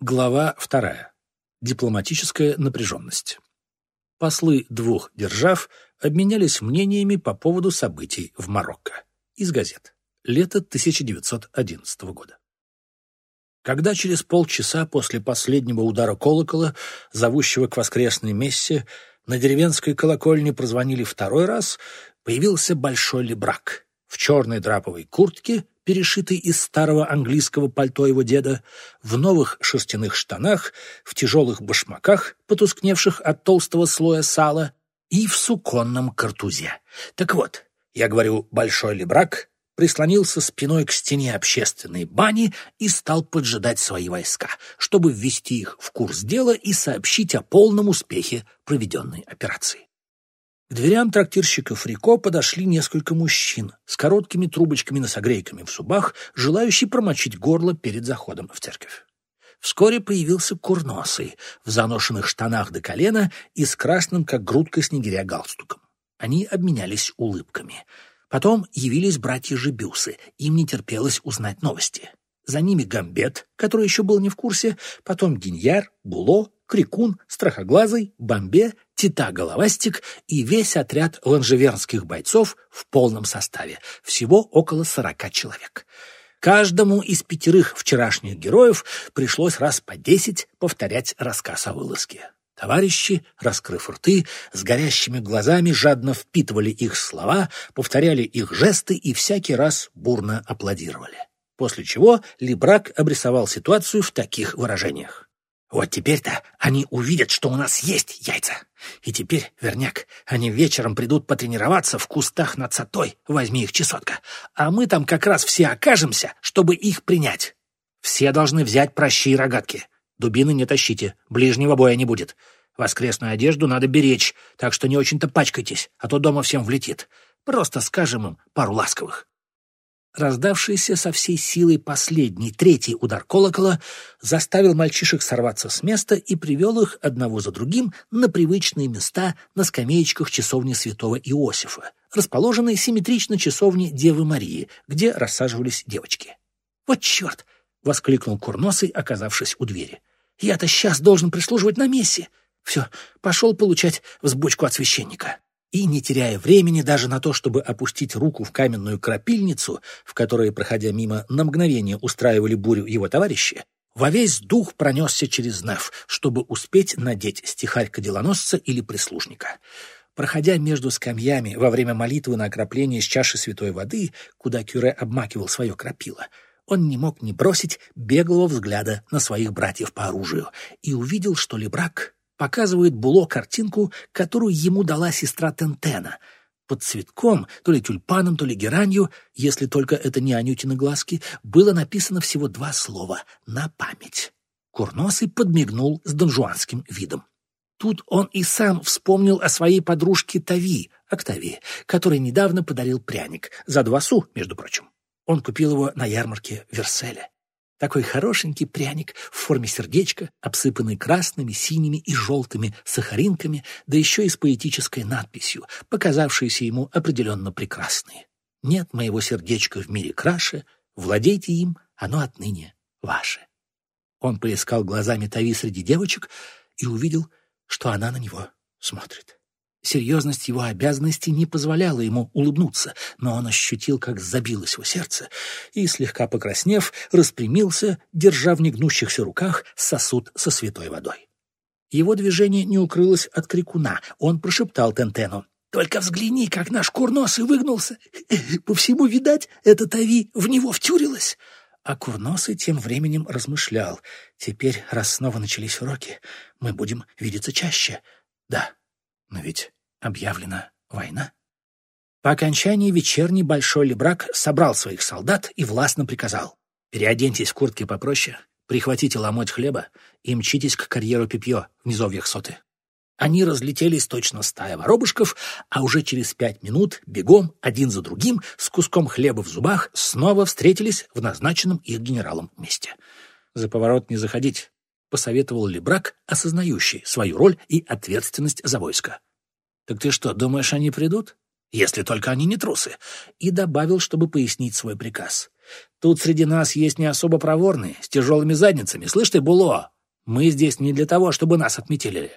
Глава вторая. Дипломатическая напряженность. Послы двух держав обменялись мнениями по поводу событий в Марокко. Из газет. Лето 1911 года. Когда через полчаса после последнего удара колокола, зовущего к воскресной мессе, на деревенской колокольне прозвонили второй раз, появился большой лебрак в черной драповой куртке перешитый из старого английского пальто его деда, в новых шерстяных штанах, в тяжелых башмаках, потускневших от толстого слоя сала, и в суконном картузе. Так вот, я говорю, большой лебрак прислонился спиной к стене общественной бани и стал поджидать свои войска, чтобы ввести их в курс дела и сообщить о полном успехе проведенной операции. К дверям трактирщика Фрико подошли несколько мужчин с короткими трубочками-носогрейками в зубах, желающие промочить горло перед заходом в церковь. Вскоре появился курносый, в заношенных штанах до колена и с красным, как грудка снегиря, галстуком. Они обменялись улыбками. Потом явились братья Жебюсы, им не терпелось узнать новости. За ними Гамбет, который еще был не в курсе, потом Гиньяр, Було, Крикун, Страхоглазый, Бомбе, Тита-Головастик и весь отряд ланжевернских бойцов в полном составе, всего около сорока человек. Каждому из пятерых вчерашних героев пришлось раз по десять повторять рассказ о вылазке. Товарищи, раскрыв рты, с горящими глазами жадно впитывали их слова, повторяли их жесты и всякий раз бурно аплодировали. После чего Либрак обрисовал ситуацию в таких выражениях. Вот теперь-то они увидят, что у нас есть яйца. И теперь, верняк, они вечером придут потренироваться в кустах над сатой, возьми их чесотка. А мы там как раз все окажемся, чтобы их принять. Все должны взять прощи и рогатки. Дубины не тащите, ближнего боя не будет. Воскресную одежду надо беречь, так что не очень-то пачкайтесь, а то дома всем влетит. Просто скажем им пару ласковых. Раздавшийся со всей силой последний, третий удар колокола заставил мальчишек сорваться с места и привел их одного за другим на привычные места на скамеечках часовни святого Иосифа, расположенной симметрично часовне Девы Марии, где рассаживались девочки. «Вот черт!» — воскликнул Курносый, оказавшись у двери. «Я-то сейчас должен прислуживать на мессе. Все, пошел получать взбучку от священника» и, не теряя времени даже на то, чтобы опустить руку в каменную крапильницу, в которой, проходя мимо, на мгновение устраивали бурю его товарищи, во весь дух пронесся через Неф, чтобы успеть надеть стихарь делоносца или прислужника. Проходя между скамьями во время молитвы на окропление с чаши святой воды, куда Кюре обмакивал свое крапило, он не мог не бросить беглого взгляда на своих братьев по оружию и увидел, что Лебрак показывает Було картинку, которую ему дала сестра Тентена. Под цветком, то ли тюльпаном, то ли геранью, если только это не Анютины глазки, было написано всего два слова «на память». Курносый подмигнул с донжуанским видом. Тут он и сам вспомнил о своей подружке Тави, Октавии, которой недавно подарил пряник, за два су, между прочим. Он купил его на ярмарке в Верселе. Такой хорошенький пряник в форме сердечка, обсыпанный красными, синими и желтыми сахаринками, да еще и с поэтической надписью, показавшейся ему определенно прекрасной. «Нет моего сердечка в мире краше, владейте им, оно отныне ваше». Он поискал глазами Тави среди девочек и увидел, что она на него смотрит. Серьезность его обязанностей не позволяла ему улыбнуться, но он ощутил, как забилось его сердце, и, слегка покраснев, распрямился, держа в негнущихся руках сосуд со святой водой. Его движение не укрылось от крикуна. Он прошептал Тентену. «Только взгляни, как наш курносый выгнулся! По всему, видать, эта Тави в него втюрилась!» А Курносый тем временем размышлял. «Теперь, раз снова начались уроки, мы будем видеться чаще. Да, но ведь объявлена война. По окончании вечерний Большой Лебрак собрал своих солдат и властно приказал «Переоденьтесь в куртки попроще, прихватите ломоть хлеба и мчитесь к карьеру Пипьё в низовьях соты». Они разлетелись точно стая воробушков, а уже через пять минут бегом, один за другим, с куском хлеба в зубах, снова встретились в назначенном их генералом месте. «За поворот не заходить», — посоветовал Лебрак, осознающий свою роль и ответственность за войско. «Так ты что, думаешь, они придут?» «Если только они не трусы», и добавил, чтобы пояснить свой приказ. Тут среди нас есть не особо проворные, с тяжелыми задницами. Слышь ты, Було, мы здесь не для того, чтобы нас отметили.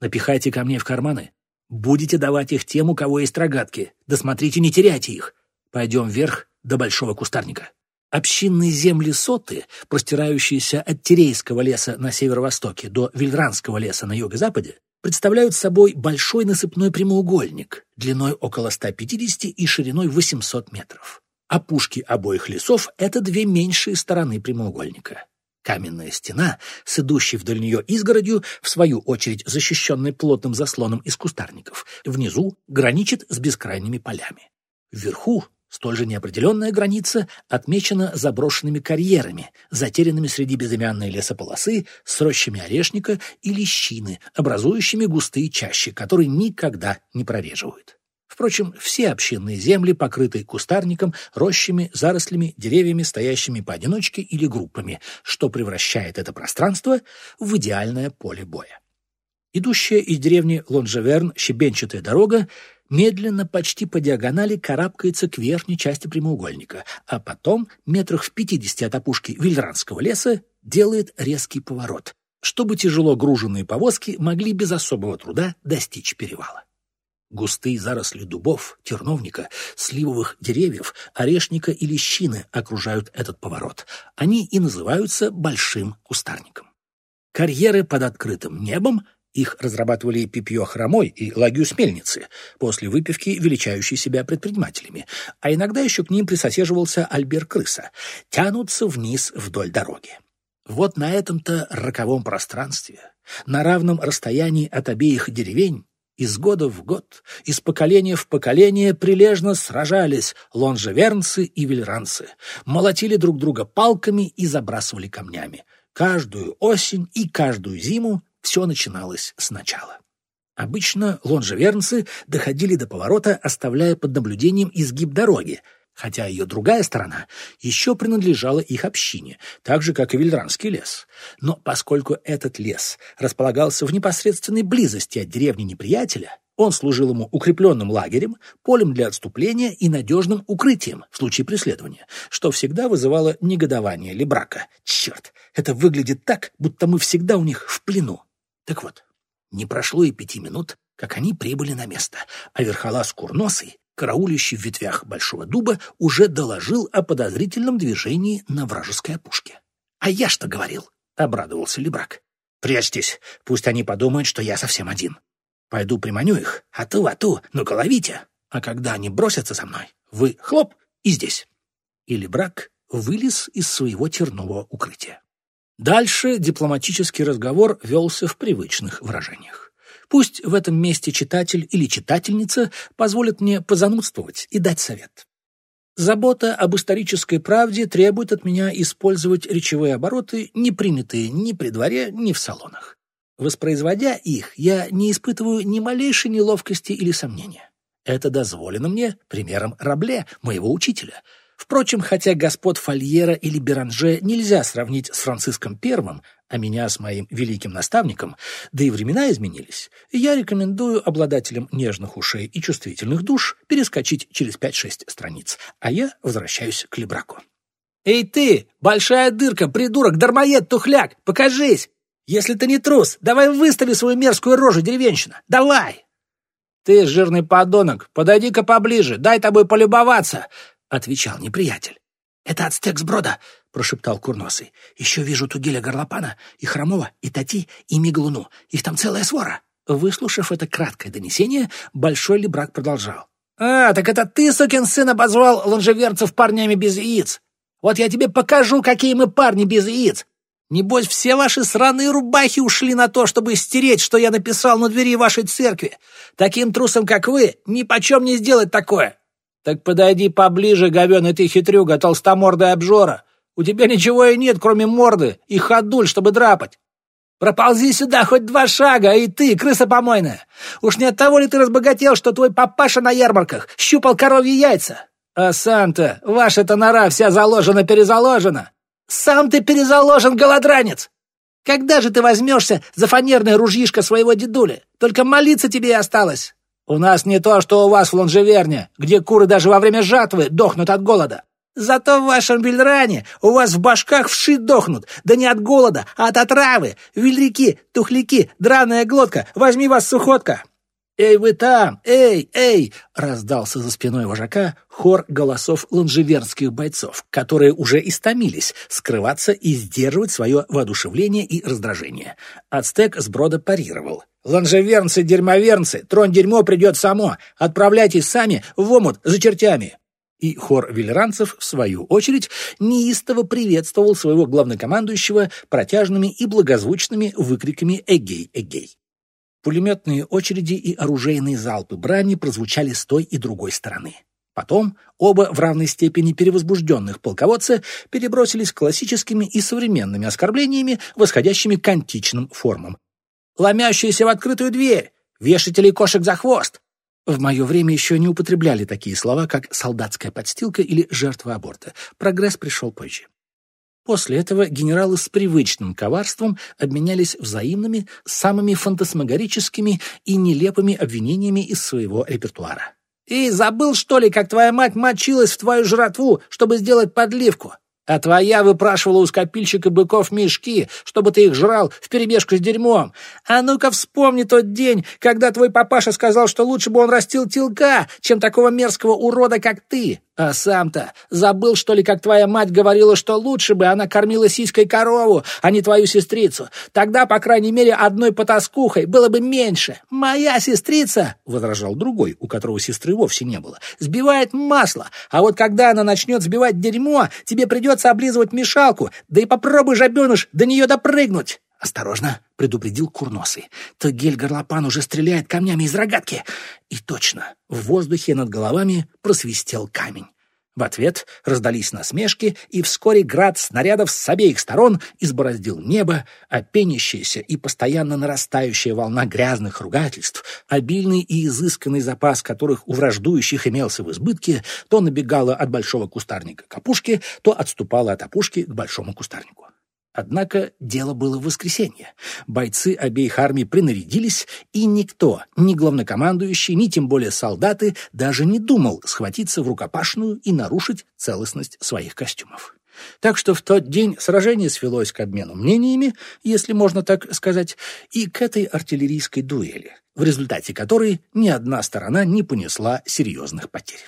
Напихайте камней в карманы. Будете давать их тем, у кого есть рогатки. Да смотрите, не теряйте их. Пойдем вверх до большого кустарника. Общинные земли Соты, простирающиеся от Терейского леса на северо-востоке до Вильранского леса на юго-западе, представляют собой большой насыпной прямоугольник длиной около 150 и шириной 800 метров. Опушки обоих лесов — это две меньшие стороны прямоугольника. Каменная стена с идущей вдоль нее изгородью, в свою очередь защищенной плотным заслоном из кустарников, внизу граничит с бескрайними полями. Вверху Столь же неопределенная граница отмечена заброшенными карьерами, затерянными среди безымянной лесополосы с рощами орешника и лещины, образующими густые чащи, которые никогда не прореживают. Впрочем, все общинные земли покрыты кустарником, рощами, зарослями, деревьями, стоящими поодиночке или группами, что превращает это пространство в идеальное поле боя. Идущая из деревни Лонжеверн щебенчатая дорога медленно, почти по диагонали, карабкается к верхней части прямоугольника, а потом, метрах в пятидесяти от опушки Вильранского леса, делает резкий поворот, чтобы тяжело груженные повозки могли без особого труда достичь перевала. Густые заросли дубов, терновника, сливовых деревьев, орешника и лещины окружают этот поворот. Они и называются большим кустарником. Карьеры под открытым небом их разрабатывали Пипьё Хромой и Лагюс Мельницы, после выпивки величающие себя предпринимателями, а иногда еще к ним присосеживался Альбер Крыса, тянутся вниз вдоль дороги. Вот на этом-то роковом пространстве, на равном расстоянии от обеих деревень, из года в год, из поколения в поколение прилежно сражались лонжевернцы и вельранцы, молотили друг друга палками и забрасывали камнями. Каждую осень и каждую зиму все начиналось сначала. Обычно лонжевернцы доходили до поворота, оставляя под наблюдением изгиб дороги, хотя ее другая сторона еще принадлежала их общине, так же, как и Вильдранский лес. Но поскольку этот лес располагался в непосредственной близости от деревни неприятеля, он служил ему укрепленным лагерем, полем для отступления и надежным укрытием в случае преследования, что всегда вызывало негодование Лебрака. Черт, это выглядит так, будто мы всегда у них в плену. Так вот, не прошло и пяти минут, как они прибыли на место, а верхолаз Курносый, караулищий в ветвях большого дуба, уже доложил о подозрительном движении на вражеской опушке. «А я что говорил?» — обрадовался Лебрак. «Прячьтесь, пусть они подумают, что я совсем один. Пойду приманю их, а ту, а ту, ну-ка ловите. А когда они бросятся за мной, вы хлоп и здесь». И Лебрак вылез из своего тернового укрытия. Дальше дипломатический разговор велся в привычных выражениях. Пусть в этом месте читатель или читательница позволят мне позанудствовать и дать совет. Забота об исторической правде требует от меня использовать речевые обороты, не принятые ни при дворе, ни в салонах. Воспроизводя их, я не испытываю ни малейшей неловкости или сомнения. Это дозволено мне примером Рабле, моего учителя — Впрочем, хотя господ Фольера или Беранже нельзя сравнить с Франциском I, а меня с моим великим наставником, да и времена изменились, я рекомендую обладателям нежных ушей и чувствительных душ перескочить через 5-6 страниц, а я возвращаюсь к Лебраку. «Эй ты, большая дырка, придурок, дармоед, тухляк, покажись! Если ты не трус, давай выстави свою мерзкую рожу, деревенщина, давай!» «Ты, жирный подонок, подойди-ка поближе, дай тобой полюбоваться!» Отвечал неприятель. «Это ацтек с брода», — прошептал Курносый. «Еще вижу Тугеля Горлопана, и Хромова, и Тати, и Миглуну. Их там целая свора». Выслушав это краткое донесение, Большой Лебрак продолжал. «А, так это ты, сукин сын, обозвал лонжеверцев парнями без яиц? Вот я тебе покажу, какие мы парни без яиц. Небось, все ваши сраные рубахи ушли на то, чтобы стереть, что я написал на двери вашей церкви. Таким трусом, как вы, ни почем не сделать такое. «Так подойди поближе, говёный ты хитрюга, толстомордая обжора. У тебя ничего и нет, кроме морды и ходуль, чтобы драпать. Проползи сюда хоть два шага, и ты, крыса помойная. Уж не от того ли ты разбогател, что твой папаша на ярмарках щупал коровьи яйца? А сам-то, ваша-то нора вся заложена-перезаложена. Сам ты перезаложен, голодранец! Когда же ты возьмешься за фанерное ружьишко своего дедули? Только молиться тебе и осталось. У нас не то, что у вас в Лонжеверне, где куры даже во время жатвы дохнут от голода. Зато в вашем вильране у вас в башках вши дохнут, да не от голода, а от отравы. Вильряки, тухляки, драная глотка, возьми вас сухотка!» «Эй, вы там! Эй, эй!» — раздался за спиной вожака хор голосов лонжеверских бойцов, которые уже истомились скрываться и сдерживать свое воодушевление и раздражение. Ацтек с брода парировал. «Лонжевернцы, дерьмовернцы! Тронь дерьмо придет само! Отправляйтесь сами в омут за чертями!» И хор велеранцев, в свою очередь, неистово приветствовал своего главнокомандующего протяжными и благозвучными выкриками «Эгей, эгей!». Пулеметные очереди и оружейные залпы брани прозвучали с той и другой стороны. Потом оба в равной степени перевозбужденных полководца перебросились классическими и современными оскорблениями, восходящими к античным формам. «Ломящиеся в открытую дверь! Вешатели кошек за хвост! В мое время еще не употребляли такие слова, как «солдатская подстилка» или «жертва аборта». Прогресс пришел позже. После этого генералы с привычным коварством обменялись взаимными, самыми фантасмагорическими и нелепыми обвинениями из своего репертуара. «И забыл, что ли, как твоя мать мочилась в твою жратву, чтобы сделать подливку? А твоя выпрашивала у скопильщика быков мешки, чтобы ты их жрал вперемешку с дерьмом. А ну-ка вспомни тот день, когда твой папаша сказал, что лучше бы он растил телка, чем такого мерзкого урода, как ты. А сам-то забыл, что ли, как твоя мать говорила, что лучше бы она кормила сиськой корову, а не твою сестрицу. Тогда, по крайней мере, одной потаскухой было бы меньше. Моя сестрица, — возражал другой, у которого сестры вовсе не было, — сбивает масло, а вот когда она начнет сбивать дерьмо, тебе придется облизывать мешалку, да и попробуй, жабеныш, до нее допрыгнуть. «Осторожно!» — предупредил Курносый. «Тагель Горлопан уже стреляет камнями из рогатки!» И точно, в воздухе над головами просвистел камень. В ответ раздались насмешки, и вскоре град снарядов с обеих сторон избороздил небо, а пенящаяся и постоянно нарастающая волна грязных ругательств, обильный и изысканный запас которых у враждующих имелся в избытке, то набегала от большого кустарника к опушке, то отступала от опушки к большому кустарнику. Однако дело было в воскресенье. Бойцы обеих армий принарядились, и никто, ни главнокомандующий, ни тем более солдаты, даже не думал схватиться в рукопашную и нарушить целостность своих костюмов. Так что в тот день сражение свелось к обмену мнениями, если можно так сказать, и к этой артиллерийской дуэли, в результате которой ни одна сторона не понесла серьезных потерь.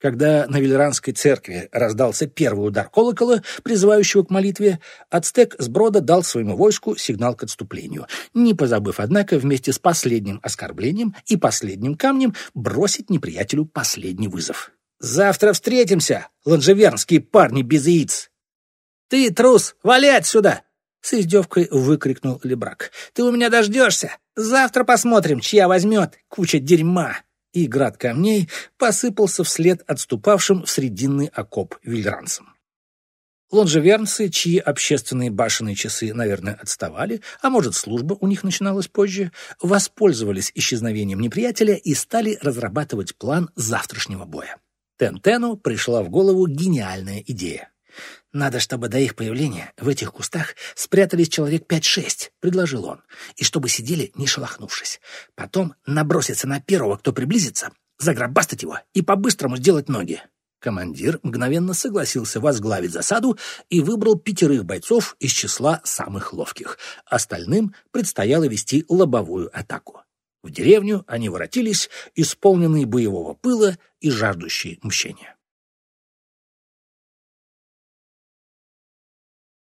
Когда на Велеранской церкви раздался первый удар колокола, призывающего к молитве, Ацтек с брода дал своему войску сигнал к отступлению, не позабыв, однако, вместе с последним оскорблением и последним камнем бросить неприятелю последний вызов. «Завтра встретимся, ланжевернские парни без яиц!» «Ты, трус, валять сюда!» С издевкой выкрикнул Лебрак. «Ты у меня дождешься! Завтра посмотрим, чья возьмет куча дерьма!» И град камней посыпался вслед отступавшим в срединный окоп вильранцам. Лонжевернцы, чьи общественные башенные часы, наверное, отставали, а может, служба у них начиналась позже, воспользовались исчезновением неприятеля и стали разрабатывать план завтрашнего боя. Тентену пришла в голову гениальная идея. «Надо, чтобы до их появления в этих кустах спрятались человек пять-шесть», — предложил он, «и чтобы сидели, не шелохнувшись. Потом наброситься на первого, кто приблизится, загробастать его и по-быстрому сделать ноги». Командир мгновенно согласился возглавить засаду и выбрал пятерых бойцов из числа самых ловких. Остальным предстояло вести лобовую атаку. В деревню они воротились, исполненные боевого пыла и жаждущие мщения.